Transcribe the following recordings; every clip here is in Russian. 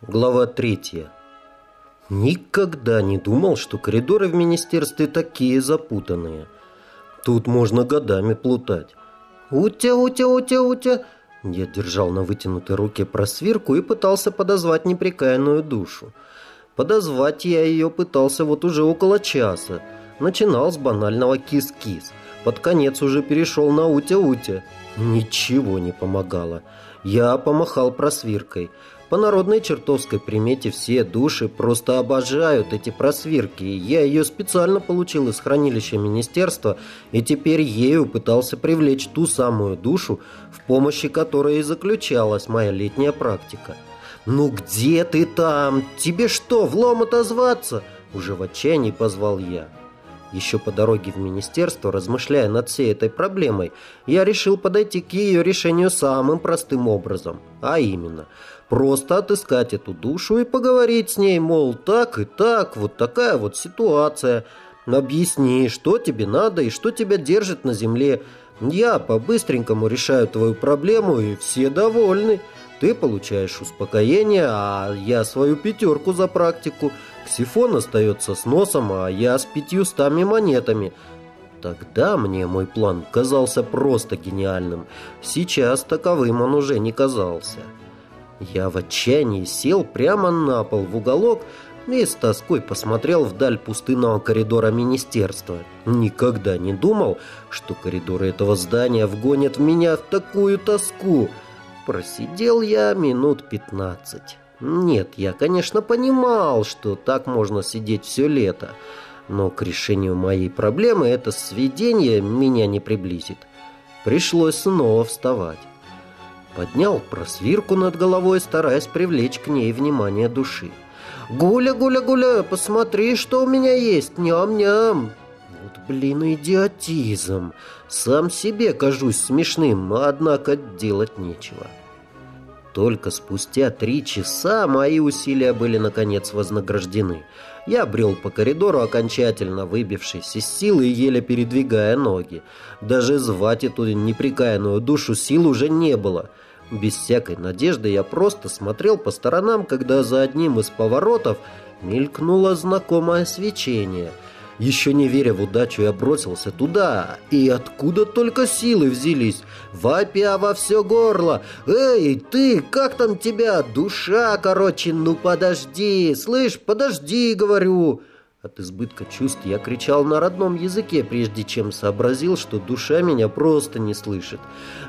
Глава третья. Никогда не думал, что коридоры в министерстве такие запутанные. Тут можно годами плутать. «Утя, утя, утя, утя!» Я держал на вытянутой руке просвирку и пытался подозвать непрекаянную душу. Подозвать я ее пытался вот уже около часа. Начинал с банального кис-кис. Под конец уже перешел на утя-утя. Ничего не помогало. Я помахал просвиркой. По народной чертовской примете все души просто обожают эти просвирки. Я ее специально получил из хранилища министерства и теперь ею пытался привлечь ту самую душу, в помощи которой и заключалась моя летняя практика. «Ну где ты там? Тебе что, влом отозваться?» Уже в отчаянии позвал я. Еще по дороге в министерство, размышляя над всей этой проблемой, я решил подойти к ее решению самым простым образом. А именно – Просто отыскать эту душу и поговорить с ней, мол, так и так, вот такая вот ситуация. Объясни, что тебе надо и что тебя держит на земле. Я по-быстренькому решаю твою проблему, и все довольны. Ты получаешь успокоение, а я свою пятерку за практику. Ксифон остается с носом, а я с пятьюстами монетами. Тогда мне мой план казался просто гениальным. Сейчас таковым он уже не казался. Я в отчаянии сел прямо на пол в уголок и с тоской посмотрел вдаль пустынного коридора министерства. Никогда не думал, что коридоры этого здания вгонят в меня в такую тоску. Просидел я минут пятнадцать. Нет, я, конечно, понимал, что так можно сидеть все лето, но к решению моей проблемы это сведение меня не приблизит. Пришлось снова вставать. Поднял просвирку над головой, стараясь привлечь к ней внимание души. «Гуля, Гуля, Гуля, посмотри, что у меня есть, ням-ням!» Вот, блин, идиотизм. Сам себе кажусь смешным, однако делать нечего. Только спустя три часа мои усилия были наконец вознаграждены. Я брел по коридору, окончательно выбившись из силы и еле передвигая ноги. Даже звать эту неприкаянную душу сил уже не было — без всякой надежды я просто смотрел по сторонам, когда за одним из поворотов мелькнуло знакомое свечение. Еще не веря в удачу, я бросился туда. И откуда только силы взялись? Вопя во все горло. «Эй, ты, как там тебя? Душа, короче, ну подожди! Слышь, подожди, говорю!» От избытка чувств я кричал на родном языке, прежде чем сообразил, что душа меня просто не слышит.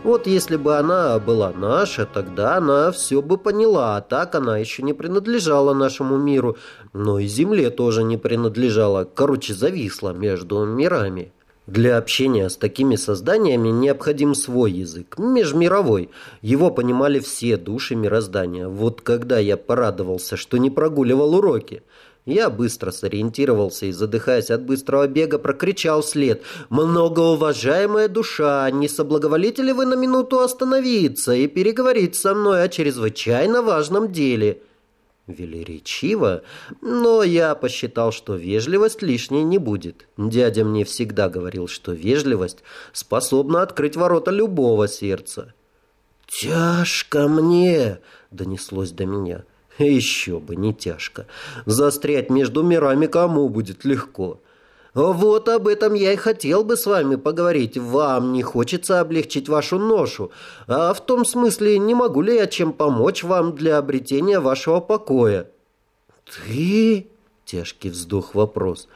Вот если бы она была наша, тогда она все бы поняла, а так она еще не принадлежала нашему миру, но и Земле тоже не принадлежала, короче, зависла между мирами. Для общения с такими созданиями необходим свой язык, межмировой. Его понимали все души мироздания. Вот когда я порадовался, что не прогуливал уроки – я быстро сориентировался и, задыхаясь от быстрого бега, прокричал вслед. «Многоуважаемая душа, не соблаговолите ли вы на минуту остановиться и переговорить со мной о чрезвычайно важном деле?» Велеречиво, но я посчитал, что вежливость лишней не будет. Дядя мне всегда говорил, что вежливость способна открыть ворота любого сердца. «Тяжко мне!» — донеслось до меня. Еще бы, не тяжко. Застрять между мирами кому будет легко. Вот об этом я и хотел бы с вами поговорить. Вам не хочется облегчить вашу ношу. А в том смысле, не могу ли я чем помочь вам для обретения вашего покоя? Ты? Тяжкий вздох вопрос.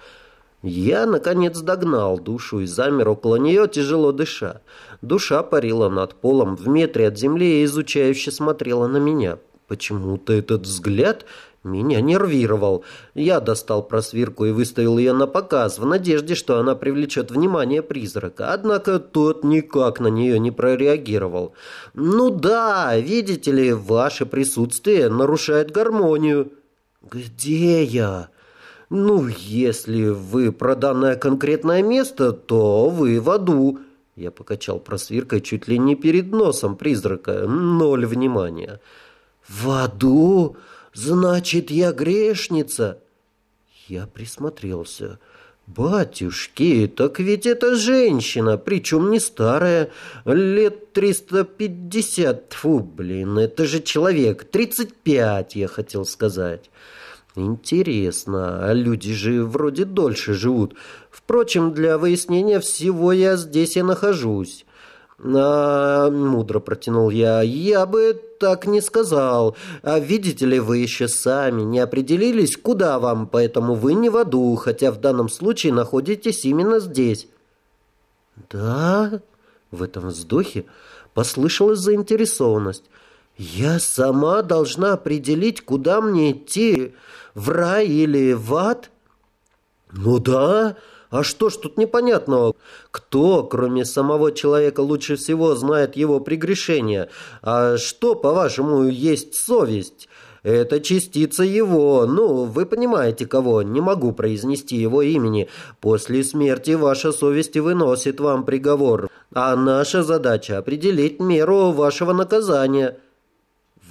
Я, наконец, догнал душу и замер около нее, тяжело дыша. Душа парила над полом в метре от земли и изучающе смотрела на меня. Почему-то этот взгляд меня нервировал. Я достал просвирку и выставил ее на показ, в надежде, что она привлечет внимание призрака. Однако тот никак на нее не прореагировал. «Ну да, видите ли, ваше присутствие нарушает гармонию». «Где я?» «Ну, если вы про данное конкретное место, то вы в аду». Я покачал просвиркой чуть ли не перед носом призрака. Ноль внимания. «В аду? Значит, я грешница?» Я присмотрелся. «Батюшки, так ведь это женщина, причем не старая, лет триста пятьдесят. Фу, блин, это же человек, тридцать пять, я хотел сказать». «Интересно, а люди же вроде дольше живут. Впрочем, для выяснения всего я здесь и нахожусь». «А, — мудро протянул я, — я бы так не сказал. А видите ли, вы еще сами не определились, куда вам, поэтому вы не в аду, хотя в данном случае находитесь именно здесь». «Да?» — в этом вздохе послышалась заинтересованность. «Я сама должна определить, куда мне идти, в рай или в ад?» «Ну да, а что ж тут непонятного? Кто, кроме самого человека, лучше всего знает его прегрешения? А что, по-вашему, есть совесть?» Это частица его, ну, вы понимаете кого, не могу произнести его имени. После смерти ваша совесть выносит вам приговор, а наша задача определить меру вашего наказания».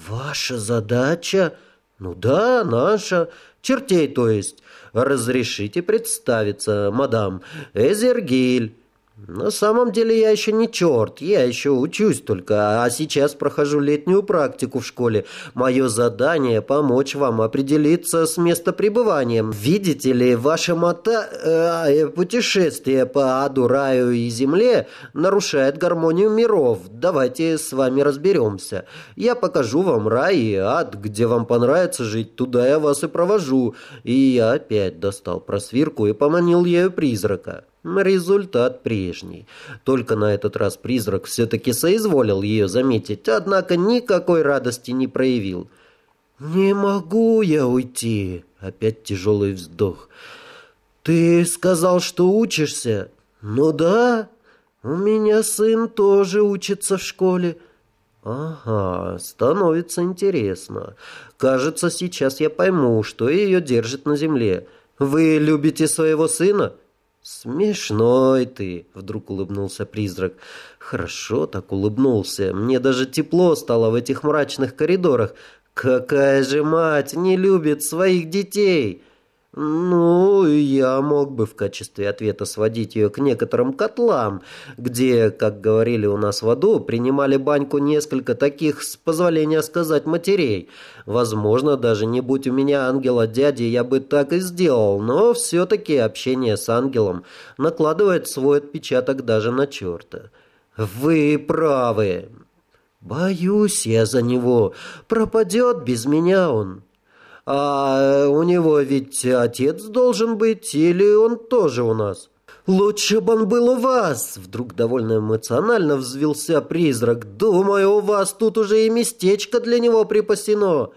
«Ваша задача?» «Ну да, наша. Чертей, то есть. Разрешите представиться, мадам. Эзергиль». На самом деле я еще не черт, я еще учусь только, а сейчас прохожу летнюю практику в школе. Мое задание – помочь вам определиться с местопребыванием. Видите ли, ваше мота... э, путешествие по аду, раю и земле нарушает гармонию миров. Давайте с вами разберемся. Я покажу вам рай и ад, где вам понравится жить, туда я вас и провожу. И я опять достал просвирку и поманил ею призрака. Результат прежний. Только на этот раз призрак все-таки соизволил ее заметить, однако никакой радости не проявил. «Не могу я уйти!» Опять тяжелый вздох. «Ты сказал, что учишься?» «Ну да, у меня сын тоже учится в школе». «Ага, становится интересно. Кажется, сейчас я пойму, что ее держит на земле. Вы любите своего сына?» «Смешной ты!» — вдруг улыбнулся призрак. «Хорошо так улыбнулся. Мне даже тепло стало в этих мрачных коридорах. Какая же мать не любит своих детей!» Ну, я мог бы в качестве ответа сводить ее к некоторым котлам, где, как говорили у нас в аду, принимали баньку несколько таких, с позволения сказать, матерей. Возможно, даже не будь у меня ангела дяди, я бы так и сделал, но все-таки общение с ангелом накладывает свой отпечаток даже на черта. Вы правы. Боюсь я за него. Пропадет без меня он. А у него ведь отец должен быть, или он тоже у нас? Лучше бы он был у вас!» Вдруг довольно эмоционально взвился призрак. «Думаю, у вас тут уже и местечко для него припасено!»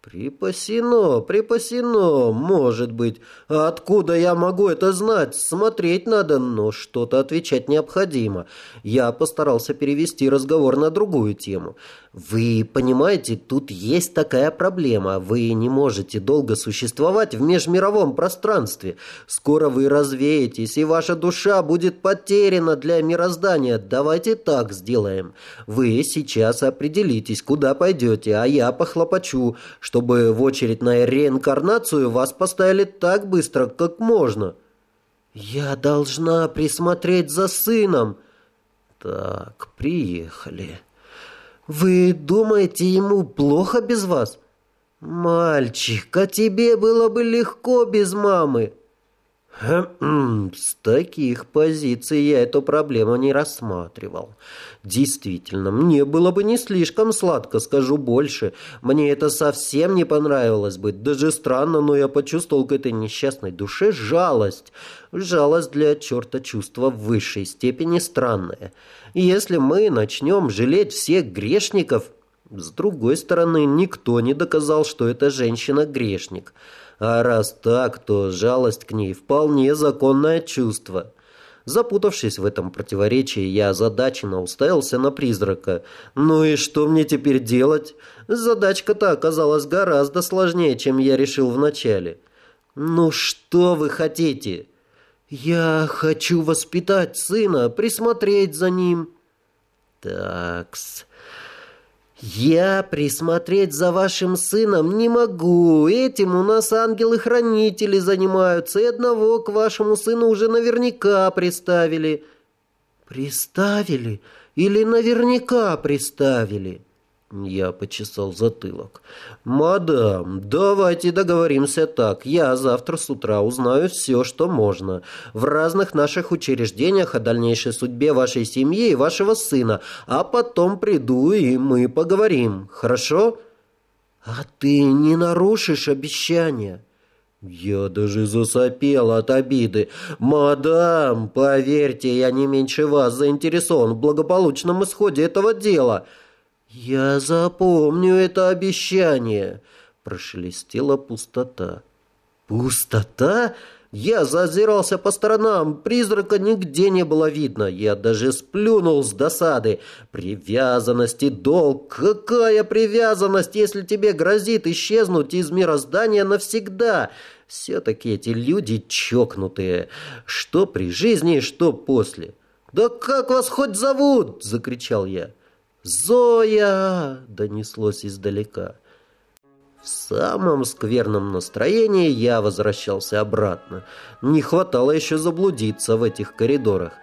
«Припасено, припасено, может быть. А откуда я могу это знать? Смотреть надо, но что-то отвечать необходимо. Я постарался перевести разговор на другую тему. Вы понимаете, тут есть такая проблема. Вы не можете долго существовать в межмировом пространстве. Скоро вы развеетесь, и ваша душа будет потеряна для мироздания. Давайте так сделаем. Вы сейчас определитесь, куда пойдете, а я похлопочу, чтобы в очередь на реинкарнацию вас поставили так быстро, как можно. Я должна присмотреть за сыном. Так, приехали. «Вы думаете, ему плохо без вас?» «Мальчик, а тебе было бы легко без мамы!» С таких позиций я эту проблему не рассматривал. Действительно, мне было бы не слишком сладко, скажу больше. Мне это совсем не понравилось бы. Даже странно, но я почувствовал к этой несчастной душе жалость. Жалость для черта чувства в высшей степени странное. Если мы начнем жалеть всех грешников... С другой стороны, никто не доказал, что эта женщина грешник. А раз так, то жалость к ней вполне законное чувство. Запутавшись в этом противоречии, я озадаченно уставился на призрака. «Ну и что мне теперь делать? Задачка-то оказалась гораздо сложнее, чем я решил вначале». «Ну что вы хотите?» «Я хочу воспитать сына, присмотреть за ним». «Такс...» «Я присмотреть за вашим сыном не могу. Этим у нас ангелы-хранители занимаются, и одного к вашему сыну уже наверняка приставили». «Приставили? Или наверняка приставили?» Я почесал затылок. «Мадам, давайте договоримся так. Я завтра с утра узнаю все, что можно. В разных наших учреждениях о дальнейшей судьбе вашей семьи и вашего сына. А потом приду, и мы поговорим. Хорошо?» «А ты не нарушишь обещания?» Я даже засопел от обиды. «Мадам, поверьте, я не меньше вас заинтересован в благополучном исходе этого дела». «Я запомню это обещание!» Прошелестела пустота. «Пустота?» Я зазирался по сторонам, призрака нигде не было видно. Я даже сплюнул с досады. Привязанность и долг. Какая привязанность, если тебе грозит исчезнуть из мироздания навсегда? Все-таки эти люди чокнутые. Что при жизни, что после. «Да как вас хоть зовут?» – закричал я. «Зоя!» — донеслось издалека. В самом скверном настроении я возвращался обратно. Не хватало еще заблудиться в этих коридорах.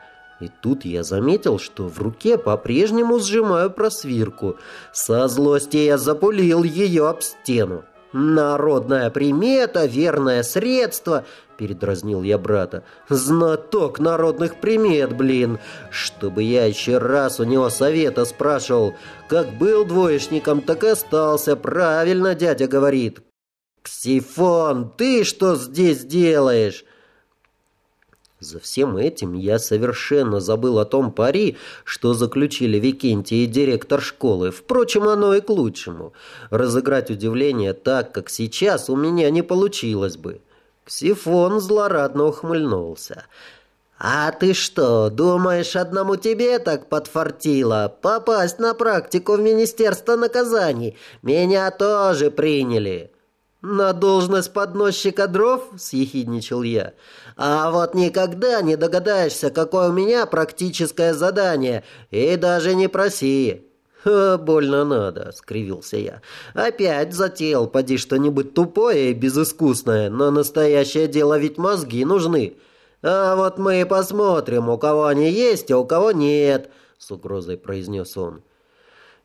И тут я заметил, что в руке по-прежнему сжимаю просвирку. Со злости я запулил ее об стену. «Народная примета, верное средство», — передразнил я брата. «Знаток народных примет, блин! Чтобы я еще раз у него совета спрашивал. Как был двоечником, так и остался. Правильно дядя говорит». «Ксифон, ты что здесь делаешь?» За всем этим я совершенно забыл о том пари, что заключили Викентий и директор школы. Впрочем, оно и к лучшему. Разыграть удивление так, как сейчас, у меня не получилось бы. Ксифон злорадно ухмыльнулся. «А ты что, думаешь, одному тебе так подфартило? Попасть на практику в Министерство наказаний? Меня тоже приняли!» «На должность подносчика дров?» – съехидничал я. «А вот никогда не догадаешься, какое у меня практическое задание, и даже не проси». «Ха, больно надо», — скривился я. «Опять затеял, поди что-нибудь тупое и безыскусное, но настоящее дело ведь мозги нужны. А вот мы и посмотрим, у кого они есть, а у кого нет», — с угрозой произнес он.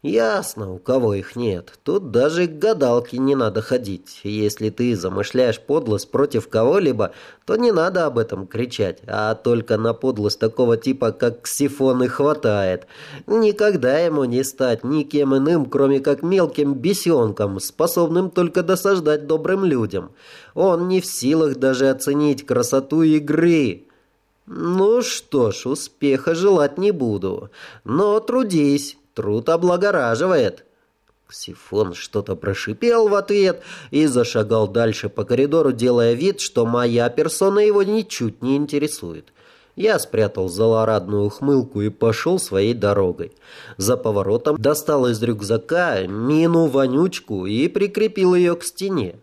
Ясно, у кого их нет. Тут даже к гадалке не надо ходить. Если ты замышляешь подлость против кого-либо, то не надо об этом кричать, а только на подлость такого типа, как Ксифон, и хватает. Никогда ему не стать никем иным, кроме как мелким бесенком, способным только досаждать добрым людям. Он не в силах даже оценить красоту игры, ну что ж, успеха желать не буду. Но трудись, Труд облагораживает». Сифон что-то прошипел в ответ и зашагал дальше по коридору, делая вид, что моя персона его ничуть не интересует. Я спрятал злорадную ухмылку и пошел своей дорогой. За поворотом достал из рюкзака мину-вонючку и прикрепил ее к стене.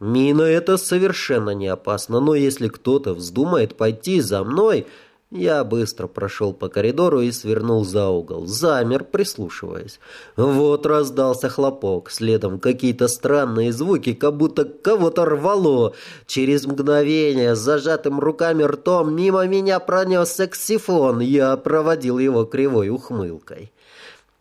Мина это совершенно не опасно, но если кто-то вздумает пойти за мной, я быстро прошел по коридору и свернул за угол. Замер, прислушиваясь. Вот раздался хлопок. Следом какие-то странные звуки, как будто кого-то рвало. Через мгновение с зажатым руками ртом мимо меня пронесся ксифон. Я проводил его кривой ухмылкой.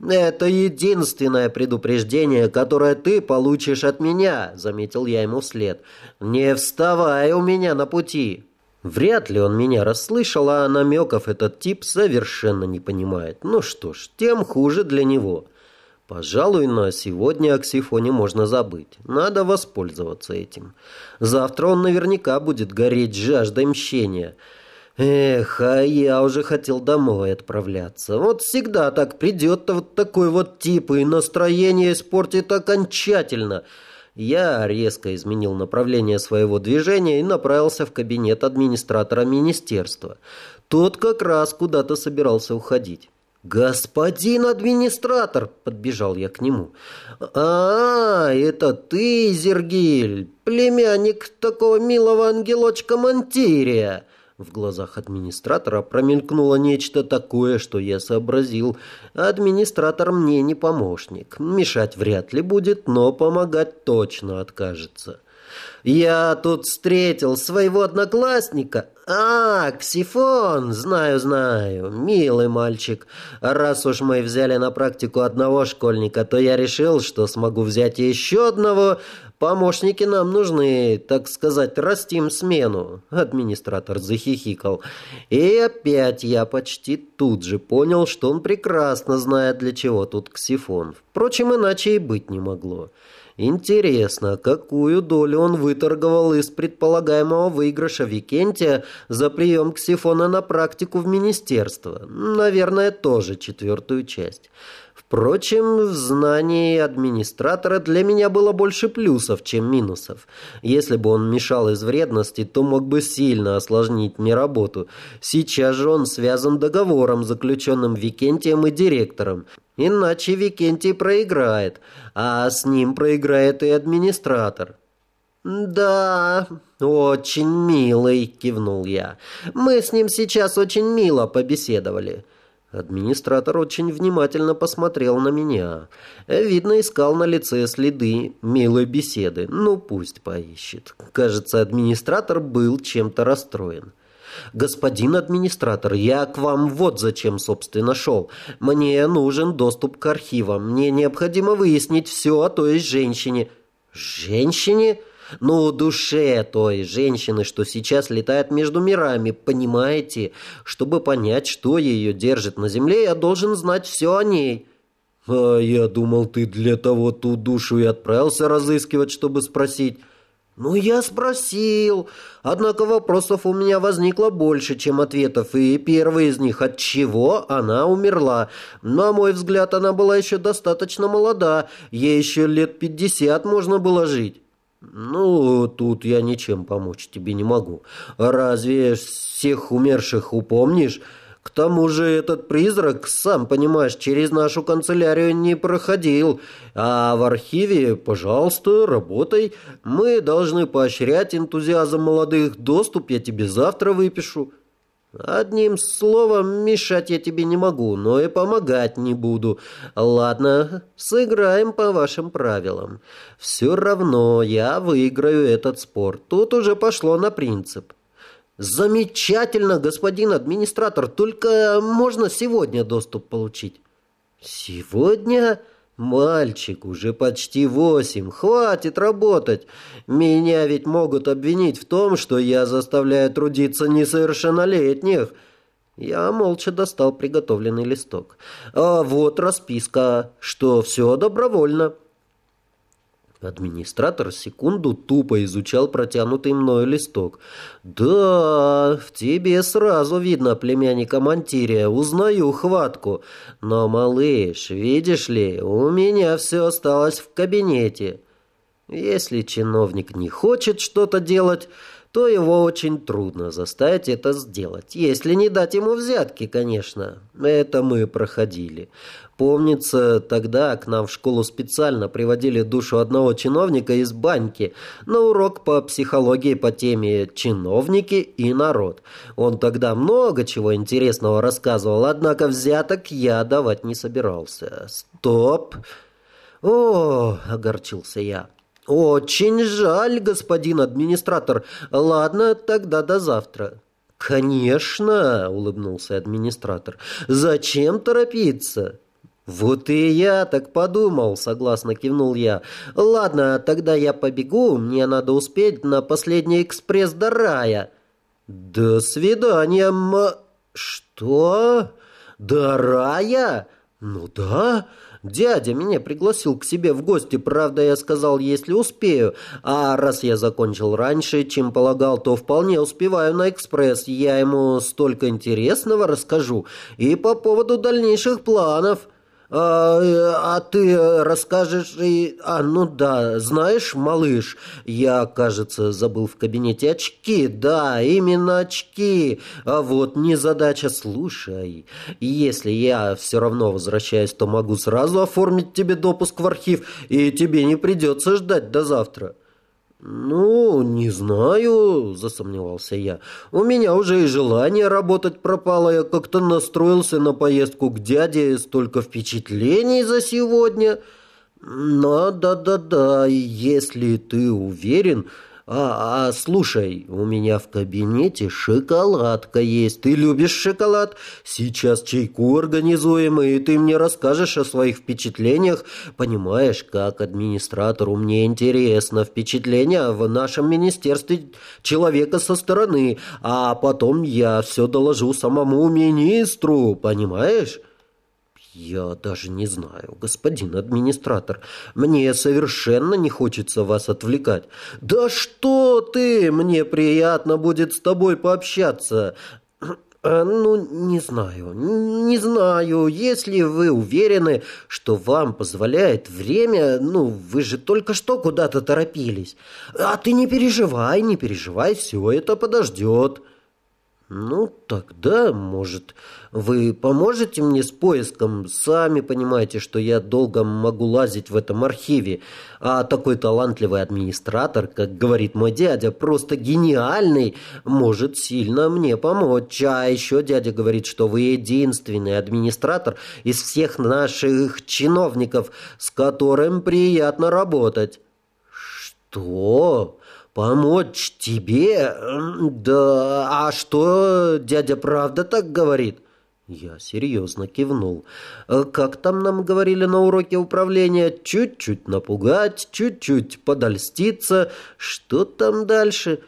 «Это единственное предупреждение, которое ты получишь от меня», — заметил я ему вслед. «Не вставай у меня на пути». Вряд ли он меня расслышал, а намеков этот тип совершенно не понимает. Ну что ж, тем хуже для него. Пожалуй, на сегодня о Ксифоне можно забыть. Надо воспользоваться этим. Завтра он наверняка будет гореть жаждой мщения. Эх, а я уже хотел домой отправляться. Вот всегда так придет вот такой вот тип, и настроение испортит окончательно – я резко изменил направление своего движения и направился в кабинет администратора министерства. Тот как раз куда-то собирался уходить. «Господин администратор!» — подбежал я к нему. «А, это ты, Зергиль, племянник такого милого ангелочка Монтирия!» В глазах администратора промелькнуло нечто такое, что я сообразил. Администратор мне не помощник. Мешать вряд ли будет, но помогать точно откажется. «Я тут встретил своего одноклассника. А, Ксифон, знаю, знаю, милый мальчик. Раз уж мы взяли на практику одного школьника, то я решил, что смогу взять еще одного. Помощники нам нужны, так сказать, растим смену». Администратор захихикал. И опять я почти тут же понял, что он прекрасно знает, для чего тут Ксифон. Впрочем, иначе и быть не могло. Интересно, какую долю он выторговал из предполагаемого выигрыша Викентия за прием ксифона на практику в министерство? Наверное, тоже четвертую часть. Впрочем, в знании администратора для меня было больше плюсов, чем минусов. Если бы он мешал из вредности, то мог бы сильно осложнить мне работу. Сейчас же он связан договором, заключенным Викентием и директором. Иначе Викентий проиграет, а с ним проиграет и администратор. «Да, очень милый», — кивнул я. «Мы с ним сейчас очень мило побеседовали». Администратор очень внимательно посмотрел на меня. Видно, искал на лице следы милой беседы. Ну, пусть поищет. Кажется, администратор был чем-то расстроен. «Господин администратор, я к вам вот зачем, собственно, шел. Мне нужен доступ к архивам. Мне необходимо выяснить все о той женщине». «Женщине?» Ну, душе той женщины, что сейчас летает между мирами, понимаете? Чтобы понять, что ее держит на земле, я должен знать все о ней». «А я думал, ты для того ту душу и отправился разыскивать, чтобы спросить». «Ну, я спросил. Однако вопросов у меня возникло больше, чем ответов, и первый из них – от чего она умерла. На мой взгляд, она была еще достаточно молода, ей еще лет пятьдесят можно было жить». «Ну, тут я ничем помочь тебе не могу. Разве всех умерших упомнишь? К тому же этот призрак, сам понимаешь, через нашу канцелярию не проходил. А в архиве, пожалуйста, работай. Мы должны поощрять энтузиазм молодых. Доступ я тебе завтра выпишу». Одним словом, мешать я тебе не могу, но и помогать не буду. Ладно, сыграем по вашим правилам. Все равно я выиграю этот спор. Тут уже пошло на принцип. Замечательно, господин администратор, только можно сегодня доступ получить. Сегодня? «Мальчик, уже почти восемь, хватит работать. Меня ведь могут обвинить в том, что я заставляю трудиться несовершеннолетних». Я молча достал приготовленный листок. «А вот расписка, что все добровольно». Администратор секунду тупо изучал протянутый мною листок. «Да, в тебе сразу видно племянника Монтирия, узнаю хватку. Но, малыш, видишь ли, у меня все осталось в кабинете. Если чиновник не хочет что-то делать, то его очень трудно заставить это сделать. Если не дать ему взятки, конечно. Это мы проходили. Помнится, тогда к нам в школу специально приводили душу одного чиновника из баньки на урок по психологии по теме «Чиновники и народ». Он тогда много чего интересного рассказывал, однако взяток я давать не собирался. «Стоп!» «О!» — огорчился я. «Очень жаль, господин администратор. Ладно, тогда до завтра». «Конечно!» — улыбнулся администратор. «Зачем торопиться?» «Вот и я так подумал», — согласно кивнул я. «Ладно, тогда я побегу, мне надо успеть на последний экспресс до рая». «До свидания, м...» «Что? До рая?» «Ну да, дядя меня пригласил к себе в гости, правда, я сказал, если успею. А раз я закончил раньше, чем полагал, то вполне успеваю на экспресс. Я ему столько интересного расскажу и по поводу дальнейших планов». А, а ты расскажешь и... А, ну да, знаешь, малыш, я, кажется, забыл в кабинете очки. Да, именно очки. А вот не задача, слушай. Если я все равно возвращаюсь, то могу сразу оформить тебе допуск в архив, и тебе не придется ждать до завтра. «Ну, не знаю», — засомневался я. «У меня уже и желание работать пропало. Я как-то настроился на поездку к дяде, столько впечатлений за сегодня». «Ну, да-да-да, если ты уверен, а, а, слушай, у меня в кабинете шоколадка есть. Ты любишь шоколад? Сейчас чайку организуем, и ты мне расскажешь о своих впечатлениях. Понимаешь, как администратору мне интересно впечатления в нашем министерстве человека со стороны, а потом я все доложу самому министру, понимаешь? «Я даже не знаю, господин администратор. Мне совершенно не хочется вас отвлекать». «Да что ты! Мне приятно будет с тобой пообщаться. Э, ну, не знаю, не знаю. Если вы уверены, что вам позволяет время, ну, вы же только что куда-то торопились. А ты не переживай, не переживай, все это подождет». «Ну, тогда, может, вы поможете мне с поиском? Сами понимаете, что я долго могу лазить в этом архиве, а такой талантливый администратор, как говорит мой дядя, просто гениальный, может сильно мне помочь. А еще дядя говорит, что вы единственный администратор из всех наших чиновников, с которым приятно работать». «Что?» «Помочь тебе? Да, а что дядя правда так говорит?» Я серьезно кивнул. «Э, «Как там нам говорили на уроке управления? Чуть-чуть напугать, чуть-чуть подольститься. Что там дальше?»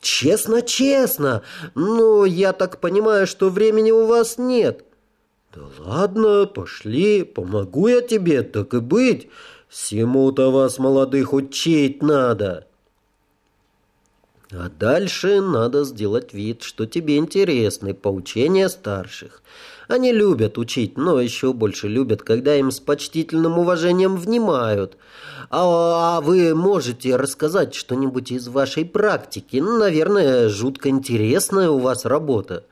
«Честно, честно! Ну, я так понимаю, что времени у вас нет». «Да ладно, пошли, помогу я тебе, так и быть. Всему-то вас, молодых, учить надо». А дальше надо сделать вид, что тебе интересны поучения старших. Они любят учить, но еще больше любят, когда им с почтительным уважением внимают. А, а вы можете рассказать что-нибудь из вашей практики? Наверное, жутко интересная у вас работа.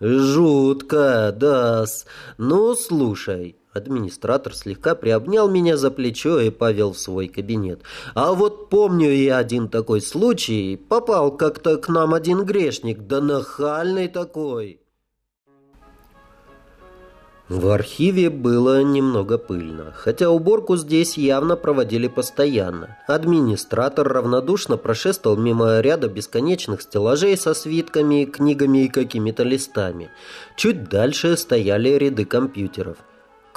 Жутко, да. -с. Ну, слушай. Администратор слегка приобнял меня за плечо и повел в свой кабинет. А вот помню я один такой случай. Попал как-то к нам один грешник, да нахальный такой. В архиве было немного пыльно, хотя уборку здесь явно проводили постоянно. Администратор равнодушно прошествовал мимо ряда бесконечных стеллажей со свитками, книгами и какими-то листами. Чуть дальше стояли ряды компьютеров.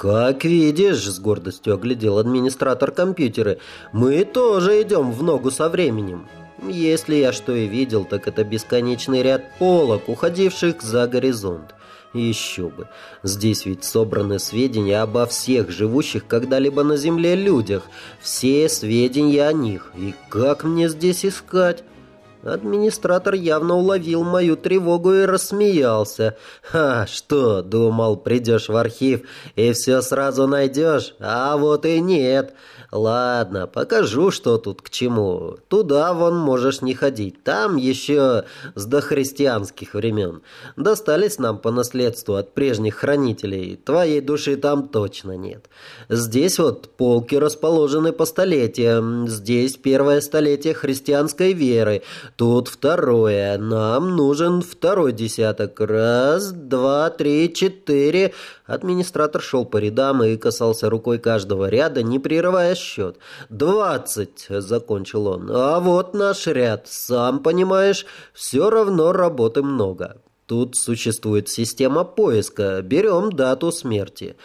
«Как видишь», — с гордостью оглядел администратор компьютеры, «мы тоже идем в ногу со временем». Если я что и видел, так это бесконечный ряд полок, уходивших за горизонт. Еще бы. Здесь ведь собраны сведения обо всех живущих когда-либо на Земле людях. Все сведения о них. И как мне здесь искать? Администратор явно уловил мою тревогу и рассмеялся. «Ха, что, думал, придешь в архив и все сразу найдешь? А вот и нет. Ладно, покажу, что тут к чему. Туда вон можешь не ходить. Там еще с дохристианских времен. Достались нам по наследству от прежних хранителей. Твоей души там точно нет. Здесь вот полки расположены по столетиям. Здесь первое столетие христианской веры. Тут второе. Нам нужен второй десяток. Раз, два, три, четыре. Администратор шел по рядам и касался рукой каждого ряда, не прерывая счет. «Двадцать!» — закончил он. «А вот наш ряд. Сам понимаешь, все равно работы много. Тут существует система поиска. Берем дату смерти.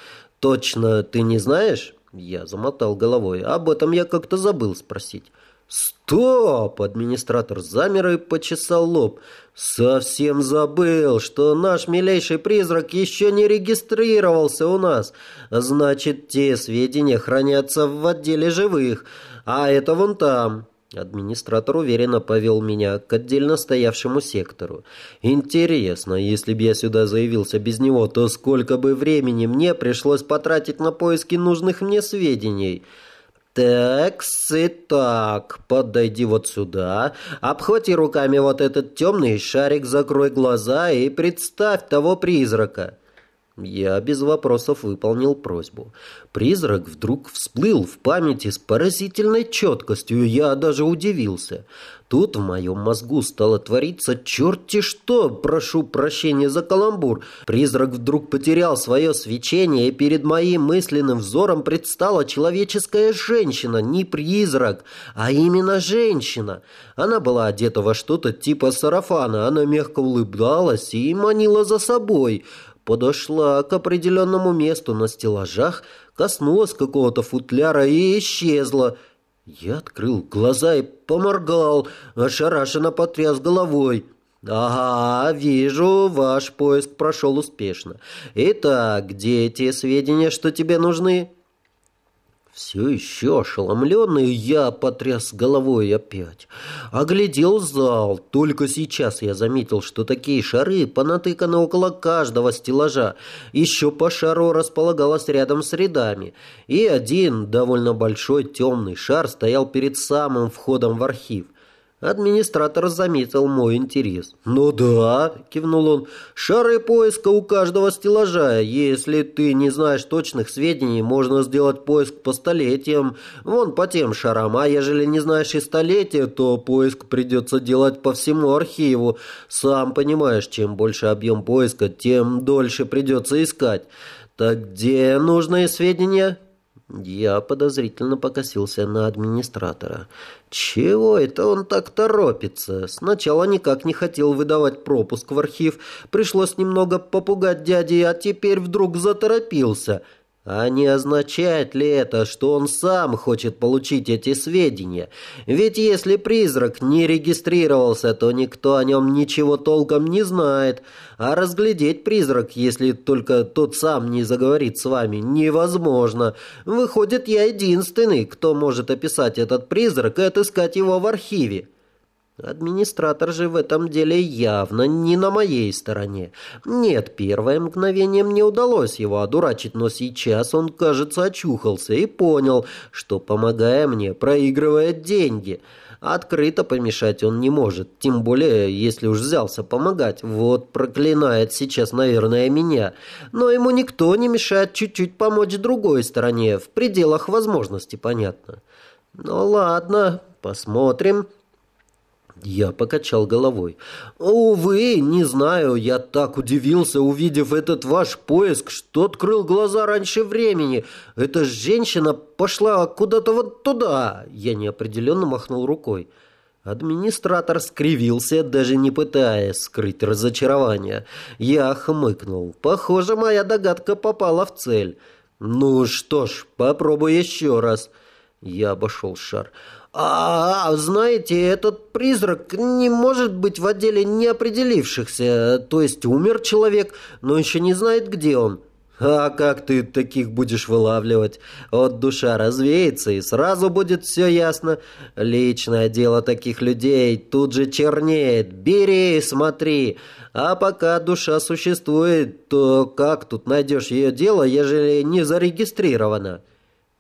Точно ты не знаешь?» Я замотал головой. «Об этом я как-то забыл спросить». «Стоп!» — администратор замер и почесал лоб. «Совсем забыл, что наш милейший призрак еще не регистрировался у нас. Значит, те сведения хранятся в отделе живых, а это вон там». Администратор уверенно повел меня к отдельно стоявшему сектору. «Интересно, если бы я сюда заявился без него, то сколько бы времени мне пришлось потратить на поиски нужных мне сведений?» Так, так, подойди вот сюда, обхвати руками вот этот темный шарик, закрой глаза и представь того призрака. Я без вопросов выполнил просьбу. Призрак вдруг всплыл в памяти с поразительной четкостью, я даже удивился. Тут в моем мозгу стало твориться черти что, прошу прощения за каламбур. Призрак вдруг потерял свое свечение, и перед моим мысленным взором предстала человеческая женщина, не призрак, а именно женщина. Она была одета во что-то типа сарафана, она мягко улыбалась и манила за собой подошла к определенному месту на стеллажах, коснулась какого-то футляра и исчезла. Я открыл глаза и поморгал, ошарашенно потряс головой. «Ага, вижу, ваш поиск прошел успешно. Итак, где те сведения, что тебе нужны?» Все еще ошеломленный, я потряс головой опять. Оглядел зал. Только сейчас я заметил, что такие шары понатыканы около каждого стеллажа. Еще по шару располагалось рядом с рядами. И один довольно большой темный шар стоял перед самым входом в архив. Администратор заметил мой интерес. «Ну да», — кивнул он, — «шары поиска у каждого стеллажа. Если ты не знаешь точных сведений, можно сделать поиск по столетиям, вон по тем шарам. А ежели не знаешь и столетия, то поиск придется делать по всему архиву. Сам понимаешь, чем больше объем поиска, тем дольше придется искать. Так где нужные сведения?» Я подозрительно покосился на администратора. Чего это он так торопится? Сначала никак не хотел выдавать пропуск в архив, пришлось немного попугать дяди, а теперь вдруг заторопился. А не означает ли это, что он сам хочет получить эти сведения? Ведь если призрак не регистрировался, то никто о нем ничего толком не знает. А разглядеть призрак, если только тот сам не заговорит с вами, невозможно. Выходит, я единственный, кто может описать этот призрак и отыскать его в архиве. Администратор же в этом деле явно не на моей стороне. Нет, первое мгновение мне удалось его одурачить, но сейчас он, кажется, очухался и понял, что, помогая мне, проигрывает деньги. Открыто помешать он не может, тем более, если уж взялся помогать. Вот проклинает сейчас, наверное, меня. Но ему никто не мешает чуть-чуть помочь другой стороне, в пределах возможности, понятно. Ну ладно, посмотрим. Я покачал головой. «Увы, не знаю, я так удивился, увидев этот ваш поиск, что открыл глаза раньше времени. Эта женщина пошла куда-то вот туда!» Я неопределенно махнул рукой. Администратор скривился, даже не пытаясь скрыть разочарование. Я хмыкнул. «Похоже, моя догадка попала в цель. Ну что ж, попробуй еще раз». Я обошел шар. А, знаете, этот призрак не может быть в отделе неопределившихся. То есть умер человек, но еще не знает, где он. А как ты таких будешь вылавливать? Вот душа развеется, и сразу будет все ясно. Личное дело таких людей тут же чернеет. Бери, смотри. А пока душа существует, то как тут найдешь ее дело, ежели не зарегистрировано?»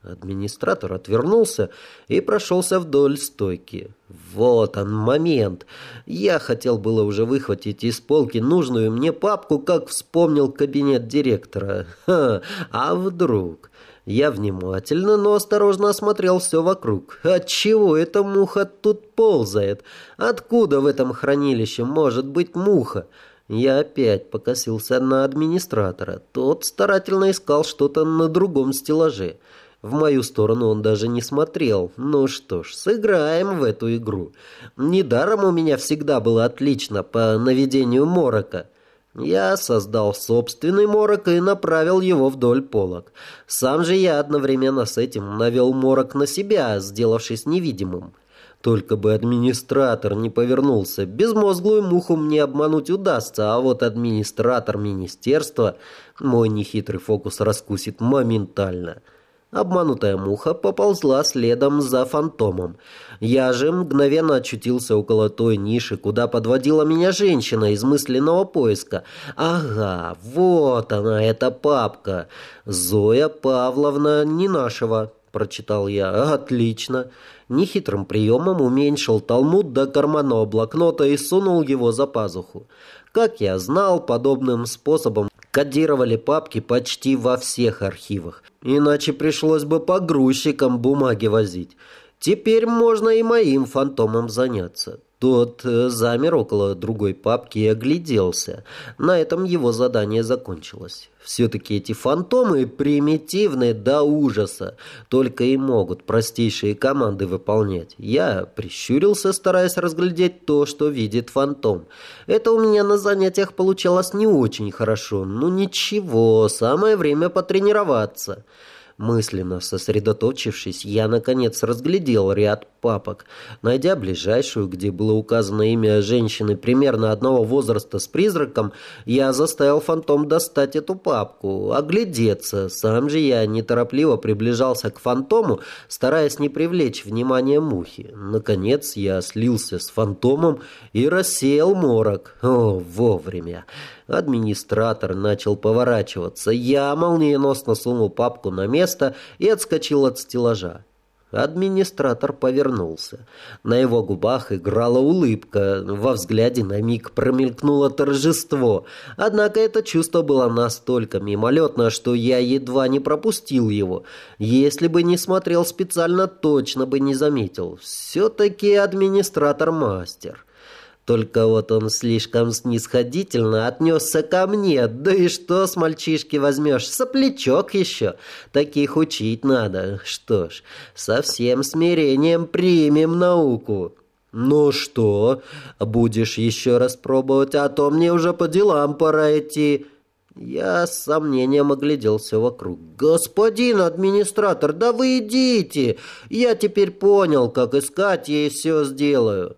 Администратор отвернулся и прошелся вдоль стойки. Вот он, момент. Я хотел было уже выхватить из полки нужную мне папку, как вспомнил кабинет директора. Ха, а вдруг... Я внимательно, но осторожно осмотрел все вокруг. Отчего эта муха тут ползает? Откуда в этом хранилище может быть муха? Я опять покосился на администратора. Тот старательно искал что-то на другом стеллаже. В мою сторону он даже не смотрел. Ну что ж, сыграем в эту игру. Недаром у меня всегда было отлично по наведению морока. Я создал собственный морок и направил его вдоль полок. Сам же я одновременно с этим навел морок на себя, сделавшись невидимым. Только бы администратор не повернулся. Безмозглую муху мне обмануть удастся, а вот администратор министерства мой нехитрый фокус раскусит моментально. Обманутая муха поползла следом за фантомом. Я же мгновенно очутился около той ниши, куда подводила меня женщина из мысленного поиска. Ага, вот она, эта папка. Зоя Павловна не нашего, прочитал я. Отлично. Нехитрым приемом уменьшил талмуд до карманного блокнота и сунул его за пазуху. Как я знал, подобным способом Кодировали папки почти во всех архивах. Иначе пришлось бы погрузчикам бумаги возить. Теперь можно и моим фантомом заняться. Тот э, замер около другой папки и огляделся. На этом его задание закончилось. Все-таки эти фантомы примитивны до ужаса. Только и могут простейшие команды выполнять. Я прищурился, стараясь разглядеть то, что видит фантом. Это у меня на занятиях получалось не очень хорошо. Ну ничего, самое время потренироваться. Мысленно сосредоточившись, я, наконец, разглядел ряд папок. Найдя ближайшую, где было указано имя женщины примерно одного возраста с призраком, я заставил фантом достать эту папку, оглядеться. Сам же я неторопливо приближался к фантому, стараясь не привлечь внимание мухи. Наконец я слился с фантомом и рассеял морок. О, вовремя! Администратор начал поворачиваться. Я молниеносно сунул папку на место и отскочил от стеллажа. Администратор повернулся. На его губах играла улыбка, во взгляде на миг промелькнуло торжество. Однако это чувство было настолько мимолетно, что я едва не пропустил его. Если бы не смотрел специально, точно бы не заметил. Все-таки администратор мастер. Только вот он слишком снисходительно отнесся ко мне. Да и что с мальчишки возьмешь? Соплячок еще. Таких учить надо. Что ж, со всем смирением примем науку. «Ну что, будешь еще раз пробовать, а то мне уже по делам пора идти». Я с сомнением огляделся вокруг. «Господин администратор, да вы идите! Я теперь понял, как искать и все сделаю».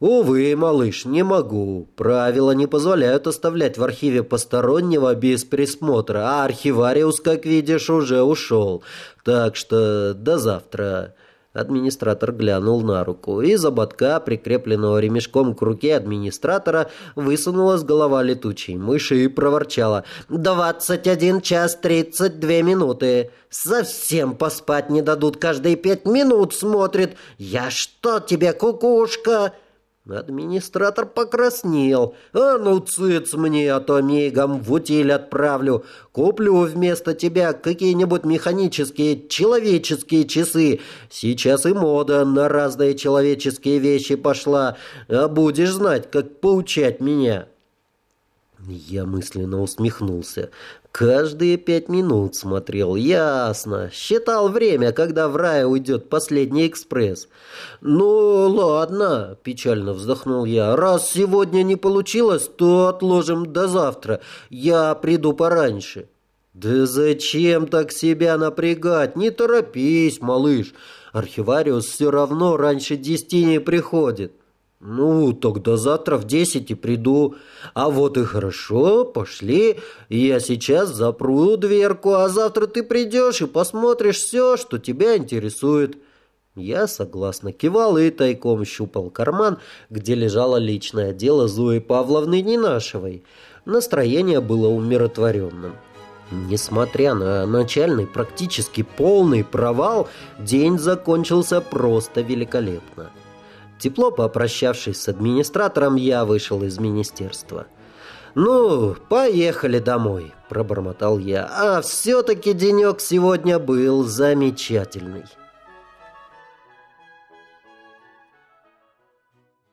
«Увы, малыш, не могу. Правила не позволяют оставлять в архиве постороннего без присмотра, а архивариус, как видишь, уже ушел. Так что до завтра». Администратор глянул на руку. Из ободка, прикрепленного ремешком к руке администратора, высунулась голова летучей мыши и проворчала. «Двадцать один час тридцать две минуты. Совсем поспать не дадут. Каждые пять минут смотрит. Я что тебе, кукушка?» Администратор покраснел. «А ну, цыц мне, а то мигом в утиль отправлю. Куплю вместо тебя какие-нибудь механические, человеческие часы. Сейчас и мода на разные человеческие вещи пошла. А будешь знать, как поучать меня». Я мысленно усмехнулся. Каждые пять минут смотрел, ясно. Считал время, когда в рай уйдет последний экспресс. «Ну, ладно», — печально вздохнул я. «Раз сегодня не получилось, то отложим до завтра. Я приду пораньше». «Да зачем так себя напрягать? Не торопись, малыш. Архивариус все равно раньше десяти не приходит». «Ну, тогда завтра в десять и приду. А вот и хорошо, пошли. Я сейчас запру дверку, а завтра ты придешь и посмотришь все, что тебя интересует». Я согласно кивал и тайком щупал карман, где лежало личное дело Зои Павловны Нинашевой. Настроение было умиротворенным. Несмотря на начальный практически полный провал, день закончился просто великолепно. Тепло попрощавшись с администратором, я вышел из министерства. «Ну, поехали домой», – пробормотал я. «А все-таки денек сегодня был замечательный».